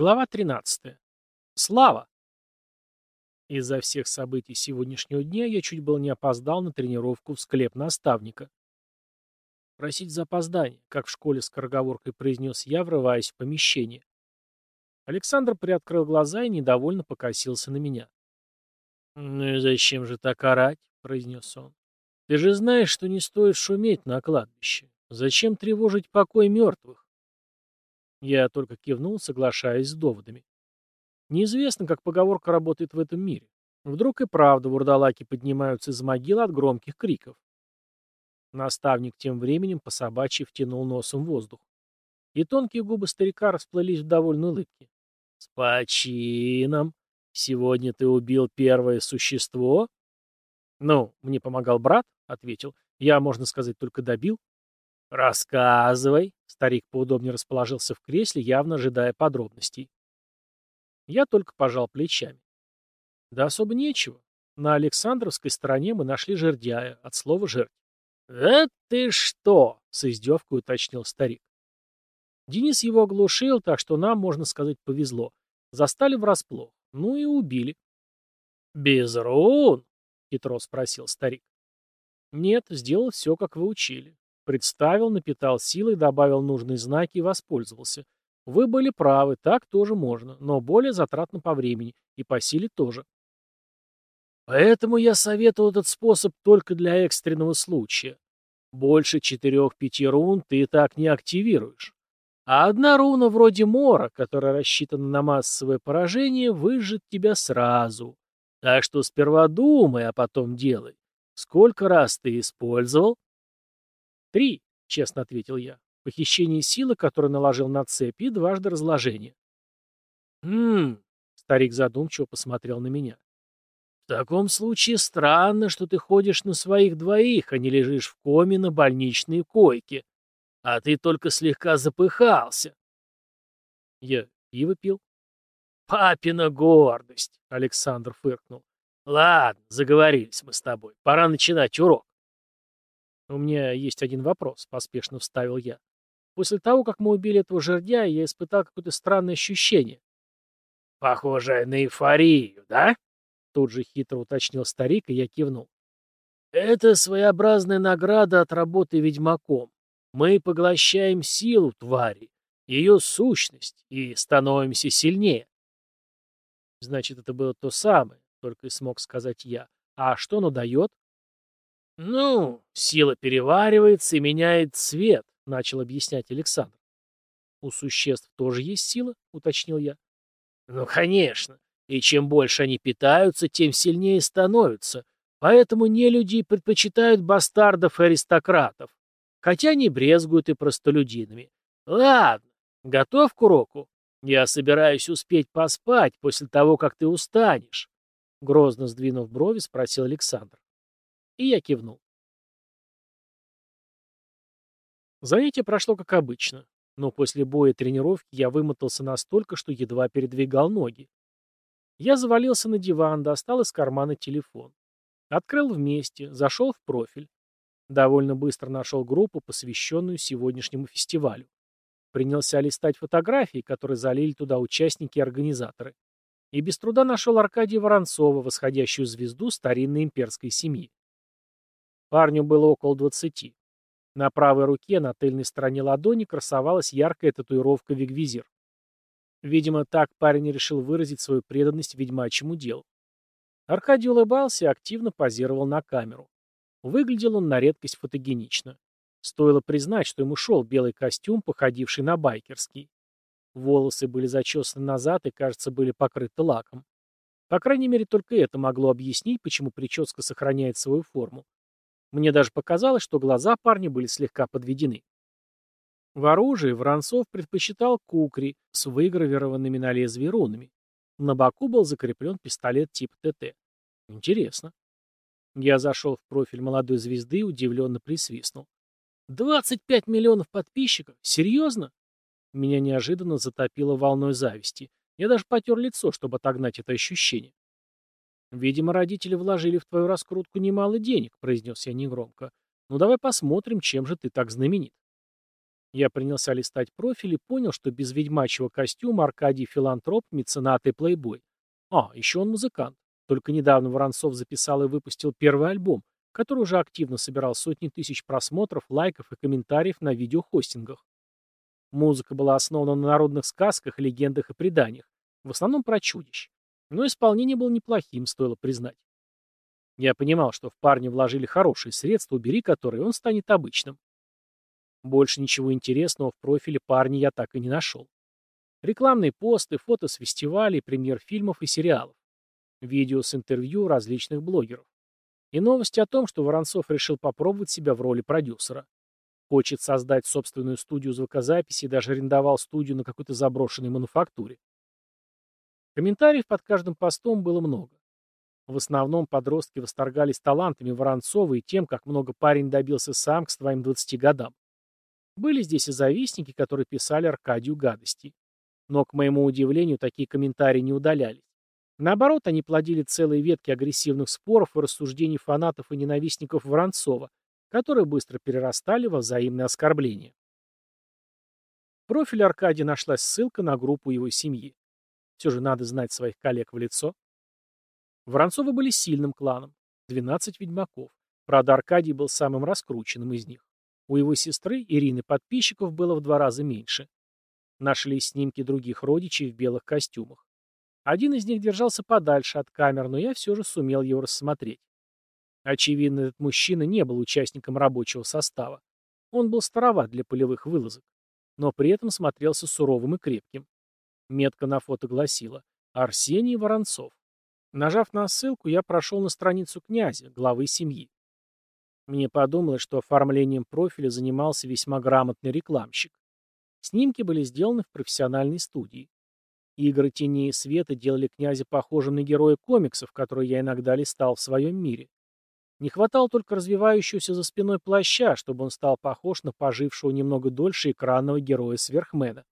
Глава 13. Слава! Из-за всех событий сегодняшнего дня я чуть было не опоздал на тренировку в склеп наставника. Просить за опоздание, как в школе скороговоркой произнес я, врываясь в помещение. Александр приоткрыл глаза и недовольно покосился на меня. «Ну и зачем же так орать?» — произнес он. «Ты же знаешь, что не стоит шуметь на кладбище. Зачем тревожить покой мертвых?» Я только кивнул, соглашаясь с доводами. Неизвестно, как поговорка работает в этом мире. Вдруг и правда вурдалаки поднимаются из могил от громких криков. Наставник тем временем по собачьи втянул носом воздух. И тонкие губы старика расплылись в довольной улыбке. «С почином! Сегодня ты убил первое существо?» «Ну, мне помогал брат», — ответил. «Я, можно сказать, только добил». «Рассказывай!» — старик поудобнее расположился в кресле, явно ожидая подробностей. Я только пожал плечами. Да особо нечего. На Александровской стороне мы нашли жердяя, от слова жердь. «Да ты что!» — с издевкой уточнил старик. Денис его оглушил, так что нам, можно сказать, повезло. Застали врасплох. Ну и убили. «Без рун?» — хитро спросил старик. «Нет, сделал все, как вы учили. Представил, напитал силой, добавил нужные знаки и воспользовался. Вы были правы, так тоже можно, но более затратно по времени, и по силе тоже. Поэтому я советовал этот способ только для экстренного случая. Больше четырех-пяти рун ты так не активируешь. А одна руна вроде Мора, которая рассчитана на массовое поражение, выжжет тебя сразу. Так что сперва думай, а потом делай. Сколько раз ты использовал? Три, честно ответил я. Похищение силы, которую наложил на цепь, и дважды разложение. «Хм...» — старик задумчиво посмотрел на меня. «В таком случае странно, что ты ходишь на своих двоих, а не лежишь в коме на больничной койке. А ты только слегка запыхался». Я пиво пил. «Папина гордость!» — Александр фыркнул. «Ладно, заговорились мы с тобой. Пора начинать урок». «У меня есть один вопрос», — поспешно вставил я. После того, как мы убили этого жердя, я испытал какое-то странное ощущение. «Похожее на эйфорию, да?» Тут же хитро уточнил старик, и я кивнул. «Это своеобразная награда от работы ведьмаком. Мы поглощаем силу твари, ее сущность, и становимся сильнее». Значит, это было то самое, только и смог сказать я. А что оно дает? Ну, сила переваривается и меняет цвет, начал объяснять Александр. «У существ тоже есть сила?» — уточнил я. «Ну, конечно. И чем больше они питаются, тем сильнее становятся. Поэтому нелюди предпочитают бастардов и аристократов. Хотя не брезгуют и простолюдинами. Ладно, готов к уроку? Я собираюсь успеть поспать после того, как ты устанешь. Грозно сдвинув брови, спросил Александр. И я кивнул. Занятие прошло как обычно, но после боя и тренировки я вымотался настолько, что едва передвигал ноги. Я завалился на диван, достал из кармана телефон. Открыл вместе, зашел в профиль. Довольно быстро нашел группу, посвященную сегодняшнему фестивалю. Принялся листать фотографии, которые залили туда участники и организаторы. И без труда нашел Аркадия Воронцова, восходящую звезду старинной имперской семьи. Парню было около двадцати. На правой руке, на тыльной стороне ладони, красовалась яркая татуировка Вигвизир. Видимо, так парень решил выразить свою преданность ведьмачьему делу. Аркадий улыбался и активно позировал на камеру. Выглядел он на редкость фотогенично. Стоило признать, что ему шел белый костюм, походивший на байкерский. Волосы были зачесаны назад и, кажется, были покрыты лаком. По крайней мере, только это могло объяснить, почему прическа сохраняет свою форму. Мне даже показалось, что глаза парня были слегка подведены. В оружии Воронцов предпочитал кукри с выгравированными на лезвии рунами. На боку был закреплен пистолет типа ТТ. Интересно. Я зашел в профиль молодой звезды и удивленно присвистнул. «25 миллионов подписчиков? Серьезно?» Меня неожиданно затопило волной зависти. Я даже потер лицо, чтобы отогнать это ощущение. «Видимо, родители вложили в твою раскрутку немало денег», — произнес я негромко. «Ну давай посмотрим, чем же ты так знаменит». Я принялся листать профиль и понял, что без ведьмачьего костюма Аркадий филантроп, меценат и плейбой. А, еще он музыкант. Только недавно Воронцов записал и выпустил первый альбом, который уже активно собирал сотни тысяч просмотров, лайков и комментариев на видеохостингах. Музыка была основана на народных сказках, легендах и преданиях, в основном про чудищ. Но исполнение было неплохим, стоило признать. Я понимал, что в парня вложили хорошие средства, убери которые, он станет обычным. Больше ничего интересного в профиле парня я так и не нашел. Рекламные посты, фото с фестивалей, премьер фильмов и сериалов. Видео с интервью различных блогеров. И новости о том, что Воронцов решил попробовать себя в роли продюсера. Хочет создать собственную студию звукозаписи и даже арендовал студию на какой-то заброшенной мануфактуре. Комментариев под каждым постом было много. В основном подростки восторгались талантами Воронцова и тем, как много парень добился сам к своим 20 годам. Были здесь и завистники, которые писали Аркадию гадости. Но, к моему удивлению, такие комментарии не удалялись. Наоборот, они плодили целые ветки агрессивных споров и рассуждений фанатов и ненавистников Воронцова, которые быстро перерастали во взаимные оскорбления. В профиле Аркадия нашлась ссылка на группу его семьи. Все же надо знать своих коллег в лицо. Воронцовы были сильным кланом, 12 ведьмаков. Правда, Аркадий был самым раскрученным из них. У его сестры, Ирины, подписчиков было в два раза меньше. Нашлись снимки других родичей в белых костюмах. Один из них держался подальше от камер, но я все же сумел его рассмотреть. Очевидно, этот мужчина не был участником рабочего состава. Он был староват для полевых вылазок, но при этом смотрелся суровым и крепким. Метка на фото гласила «Арсений Воронцов». Нажав на ссылку, я прошел на страницу князя, главы семьи. Мне подумалось, что оформлением профиля занимался весьма грамотный рекламщик. Снимки были сделаны в профессиональной студии. Игры тени и света делали князя похожим на героя комиксов, которые я иногда листал в своем мире. Не хватало только развивающегося за спиной плаща, чтобы он стал похож на пожившего немного дольше экранного героя-сверхмена.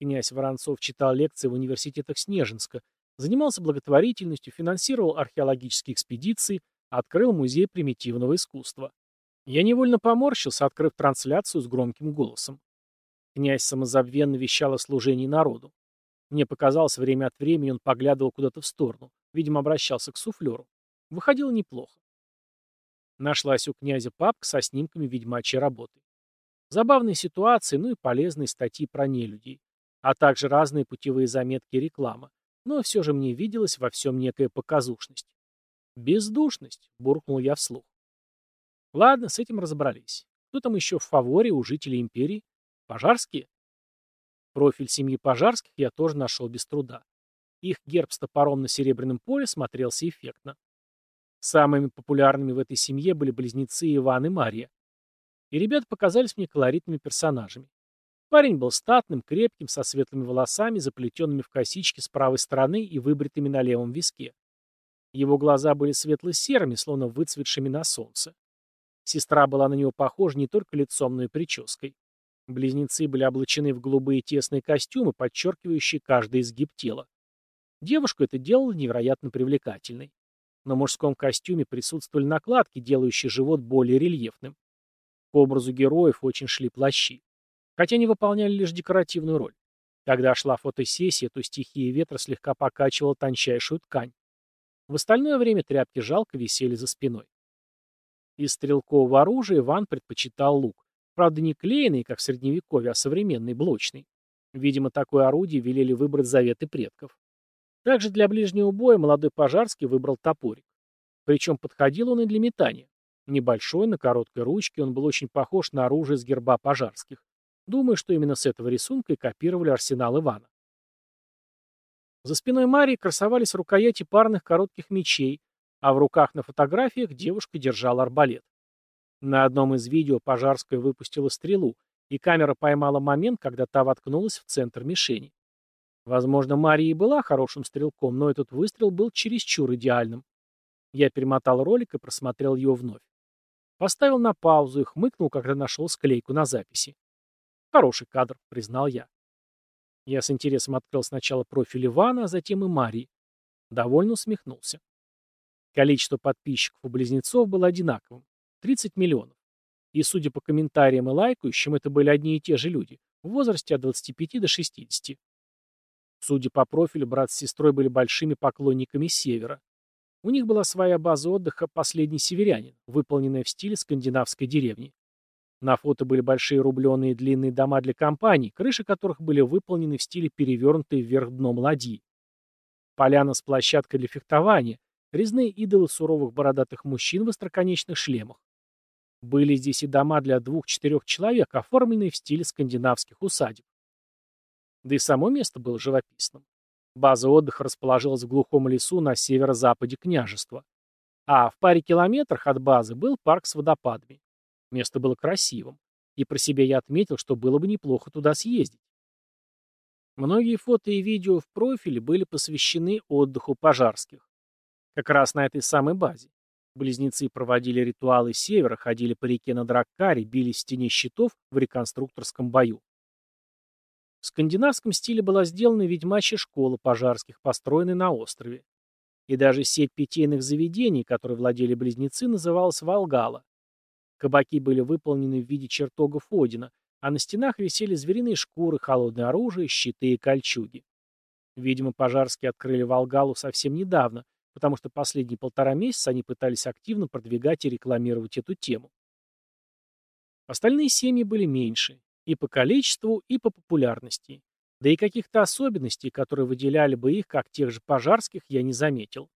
Князь Воронцов читал лекции в университетах Снежинска, занимался благотворительностью, финансировал археологические экспедиции, Открыл музей примитивного искусства. Я невольно поморщился, открыв трансляцию с громким голосом. Князь самозабвенно вещал о служении народу. Мне показалось, время от времени он поглядывал куда-то в сторону. Видимо, обращался к суфлеру. Выходило неплохо. Нашлась у князя папка со снимками ведьмачьей работы. Забавные ситуации, ну и полезные статьи про нелюдей. А также разные путевые заметки и реклама. Но все же мне виделась во всем некая показушность. «Бездушность», — буркнул я вслух. Ладно, с этим разобрались. Кто там еще в фаворе у жителей империи? Пожарские? Профиль семьи Пожарских я тоже нашел без труда. Их герб с топором на серебряном поле смотрелся эффектно. Самыми популярными в этой семье были близнецы Иван и Мария. И ребята показались мне колоритными персонажами. Парень был статным, крепким, со светлыми волосами, заплетенными в косички с правой стороны и выбритыми на левом виске. Его глаза были светло-серыми, словно выцветшими на солнце. Сестра была на него похожа не только лицом, но и прической. Близнецы были облачены в голубые тесные костюмы, подчеркивающие каждый изгиб тела. Девушку это делало невероятно привлекательной. На мужском костюме присутствовали накладки, делающие живот более рельефным. К образу героев очень шли плащи. Хотя они выполняли лишь декоративную роль. Когда шла фотосессия, то стихия ветра слегка покачивала тончайшую ткань. В остальное время тряпки жалко висели за спиной. Из стрелкового оружия Иван предпочитал лук. Правда, не клеенный, как в Средневековье, а современный, блочный. Видимо, такое орудие велели выбрать заветы предков. Также для ближнего боя молодой пожарский выбрал топорик. Причем подходил он и для метания. Небольшой, на короткой ручке, он был очень похож на оружие с герба пожарских. Думаю, что именно с этого рисунка и копировали арсенал Ивана. За спиной Марии красовались рукояти парных коротких мечей, а в руках на фотографиях девушка держала арбалет. На одном из видео Пожарская выпустила стрелу, и камера поймала момент, когда та воткнулась в центр мишени. Возможно, Мария и была хорошим стрелком, но этот выстрел был чересчур идеальным. Я перемотал ролик и просмотрел его вновь. Поставил на паузу и хмыкнул, когда нашел склейку на записи. «Хороший кадр», — признал я. Я с интересом открыл сначала профиль Ивана, а затем и Марии. Довольно усмехнулся. Количество подписчиков у близнецов было одинаковым — 30 миллионов. И, судя по комментариям и лайкающим, это были одни и те же люди, в возрасте от 25 до 60. Судя по профилю, брат с сестрой были большими поклонниками Севера. У них была своя база отдыха «Последний северянин», выполненная в стиле скандинавской деревни. На фото были большие рубленые длинные дома для компаний, крыши которых были выполнены в стиле перевернутой вверх дном ладьи. Поляна с площадкой для фехтования, резные идолы суровых бородатых мужчин в остроконечных шлемах. Были здесь и дома для двух-четырех человек, оформленные в стиле скандинавских усадеб. Да и само место было живописным. База отдыха расположилась в глухом лесу на северо-западе княжества. А в паре километрах от базы был парк с водопадами. Место было красивым. И про себя я отметил, что было бы неплохо туда съездить. Многие фото и видео в профиле были посвящены отдыху пожарских. Как раз на этой самой базе. Близнецы проводили ритуалы севера, ходили по реке на Драккаре, бились в стене щитов в реконструкторском бою. В скандинавском стиле была сделана ведьмачья школа пожарских, построенная на острове. И даже сеть питейных заведений, которой владели близнецы, называлась Волгала. Кабаки были выполнены в виде чертогов Одина, а на стенах висели звериные шкуры, холодное оружие, щиты и кольчуги. Видимо, пожарские открыли Волгалу совсем недавно, потому что последние полтора месяца они пытались активно продвигать и рекламировать эту тему. Остальные семьи были меньше, и по количеству, и по популярности. Да и каких-то особенностей, которые выделяли бы их, как тех же пожарских, я не заметил.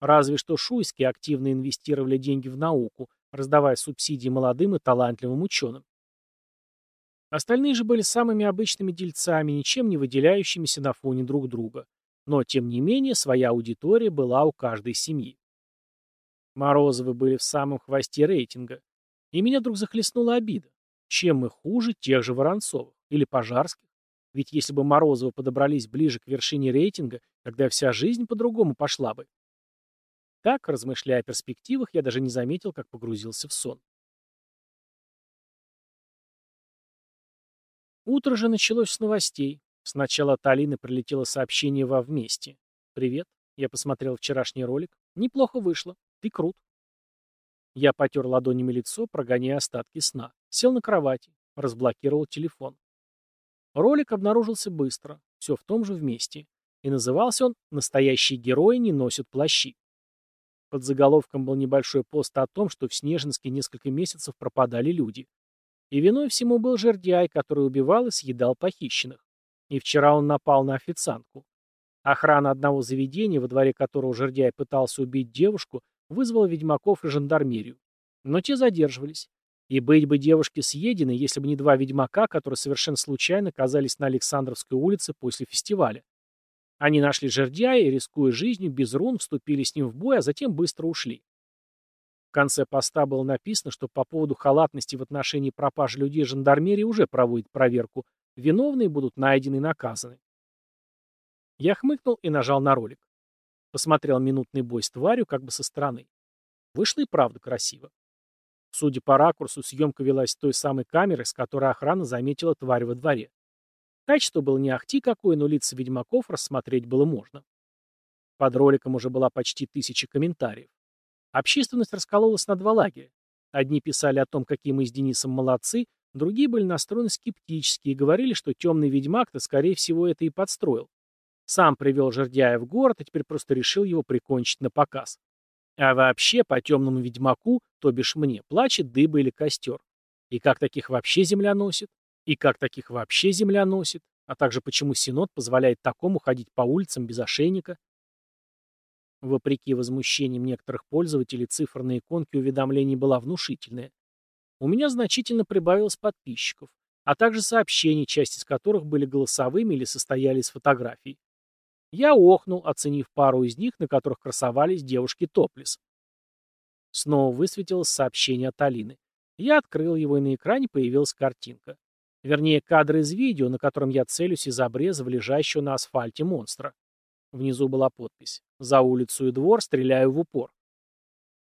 Разве что шуйские активно инвестировали деньги в науку, раздавая субсидии молодым и талантливым ученым. Остальные же были самыми обычными дельцами, ничем не выделяющимися на фоне друг друга. Но, тем не менее, своя аудитория была у каждой семьи. Морозовы были в самом хвосте рейтинга. И меня вдруг захлестнула обида. Чем мы хуже тех же Воронцовых или Пожарских? Ведь если бы Морозовы подобрались ближе к вершине рейтинга, тогда вся жизнь по-другому пошла бы. Так, размышляя о перспективах, я даже не заметил, как погрузился в сон. Утро же началось с новостей. Сначала от Алины прилетело сообщение во вместе. «Привет. Я посмотрел вчерашний ролик. Неплохо вышло. Ты крут». Я потер ладонями лицо, прогоняя остатки сна. Сел на кровати, разблокировал телефон. Ролик обнаружился быстро, все в том же вместе. И назывался он «Настоящие герои не носят плащи». Под заголовком был небольшой пост о том, что в Снежинске несколько месяцев пропадали люди. И виной всему был жердяй, который убивал и съедал похищенных. И вчера он напал на официантку. Охрана одного заведения, во дворе которого жердяй пытался убить девушку, вызвала ведьмаков и жандармерию. Но те задерживались. И быть бы девушке съедены, если бы не два ведьмака, которые совершенно случайно оказались на Александровской улице после фестиваля. Они нашли жердяя и, рискуя жизнью, без рун вступили с ним в бой, а затем быстро ушли. В конце поста было написано, что по поводу халатности в отношении пропажи людей жандармерия уже проводит проверку. Виновные будут найдены и наказаны. Я хмыкнул и нажал на ролик. Посмотрел минутный бой с тварью как бы со стороны. Вышло и правда красиво. Судя по ракурсу, съемка велась с той самой камеры, с которой охрана заметила тварь во дворе. Качество было не ахти какое, но лица ведьмаков рассмотреть было можно. Под роликом уже была почти тысяча комментариев. Общественность раскололась на два лагеря. Одни писали о том, какие мы с Денисом молодцы, другие были настроены скептически и говорили, что темный ведьмак-то, скорее всего, это и подстроил. Сам привел жердяя в город, а теперь просто решил его прикончить на показ. А вообще, по темному ведьмаку, то бишь мне, плачет дыба или костер. И как таких вообще земля носит? И как таких вообще земля носит? А также почему Синод позволяет такому ходить по улицам без ошейника? Вопреки возмущениям некоторых пользователей, цифра на иконке уведомлений была внушительная. У меня значительно прибавилось подписчиков, а также сообщений, часть из которых были голосовыми или состояли из фотографий. Я охнул, оценив пару из них, на которых красовались девушки топлес. Снова высветилось сообщение от Алины. Я открыл его, и на экране появилась картинка. Вернее, кадр из видео, на котором я целюсь из обреза в лежащего на асфальте монстра. Внизу была подпись «За улицу и двор стреляю в упор».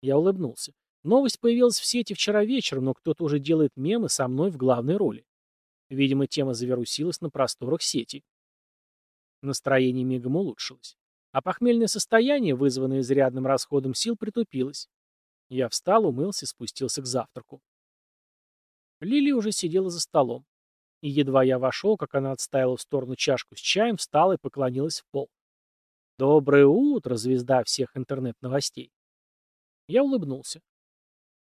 Я улыбнулся. Новость появилась в сети вчера вечером, но кто-то уже делает мемы со мной в главной роли. Видимо, тема завирусилась на просторах сети. Настроение мигом улучшилось. А похмельное состояние, вызванное изрядным расходом сил, притупилось. Я встал, умылся и спустился к завтраку. Лили уже сидела за столом. И едва я вошел, как она отставила в сторону чашку с чаем, встала и поклонилась в пол. «Доброе утро, звезда всех интернет-новостей!» Я улыбнулся.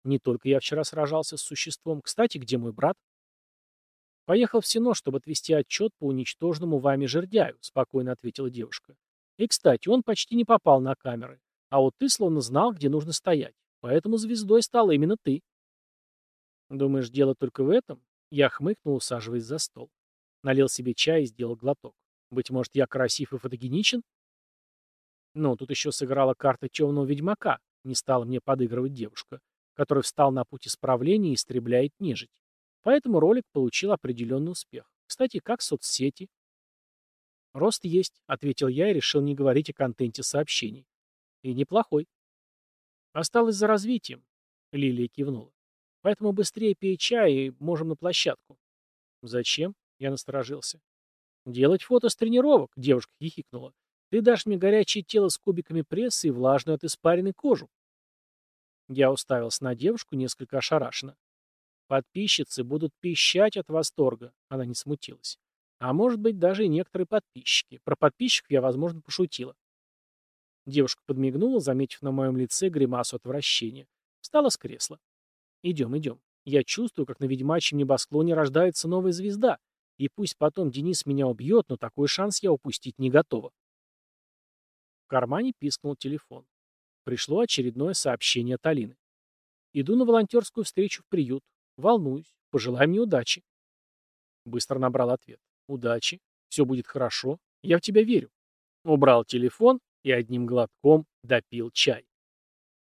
Не только я вчера сражался с существом. Кстати, где мой брат? Поехал в Сино, чтобы отвести отчет по уничтоженному вами жердяю, спокойно ответила девушка. И, кстати, он почти не попал на камеры. А вот ты словно знал, где нужно стоять. Поэтому звездой стала именно ты. Думаешь, дело только в этом? Я хмыкнул, усаживаясь за стол. Налил себе чай и сделал глоток. Быть может, я красив и фотогеничен? Ну, тут еще сыграла карта темного ведьмака, не стала мне подыгрывать девушка, который встал на путь исправления и истребляет нежить. Поэтому ролик получил определенный успех. Кстати, как соцсети? «Рост есть», — ответил я и решил не говорить о контенте сообщений. «И неплохой». «Осталось за развитием», — Лилия кивнула. «Поэтому быстрее пей чай и можем на площадку». «Зачем?» — я насторожился. «Делать фото с тренировок», — девушка хихикнула. «Ты дашь мне горячее тело с кубиками пресса и влажную от испаренной кожу». Я уставился на девушку, несколько ошарашенно. Подписчицы будут пищать от восторга, она не смутилась. А может быть, даже и некоторые подписчики. Про подписчиков я, возможно, пошутила. Девушка подмигнула, заметив на моем лице гримасу отвращения. Встала с кресла. «Идем, идем. Я чувствую, как на ведьмачьем небосклоне рождается новая звезда. И пусть потом Денис меня убьет, но такой шанс я упустить не готова». В кармане пискнул телефон. Пришло очередное сообщение от Алины. «Иду на волонтерскую встречу в приют. Волнуюсь. Пожелай мне удачи». Быстро набрал ответ. «Удачи. Все будет хорошо. Я в тебя верю». Убрал телефон и одним глотком допил чай.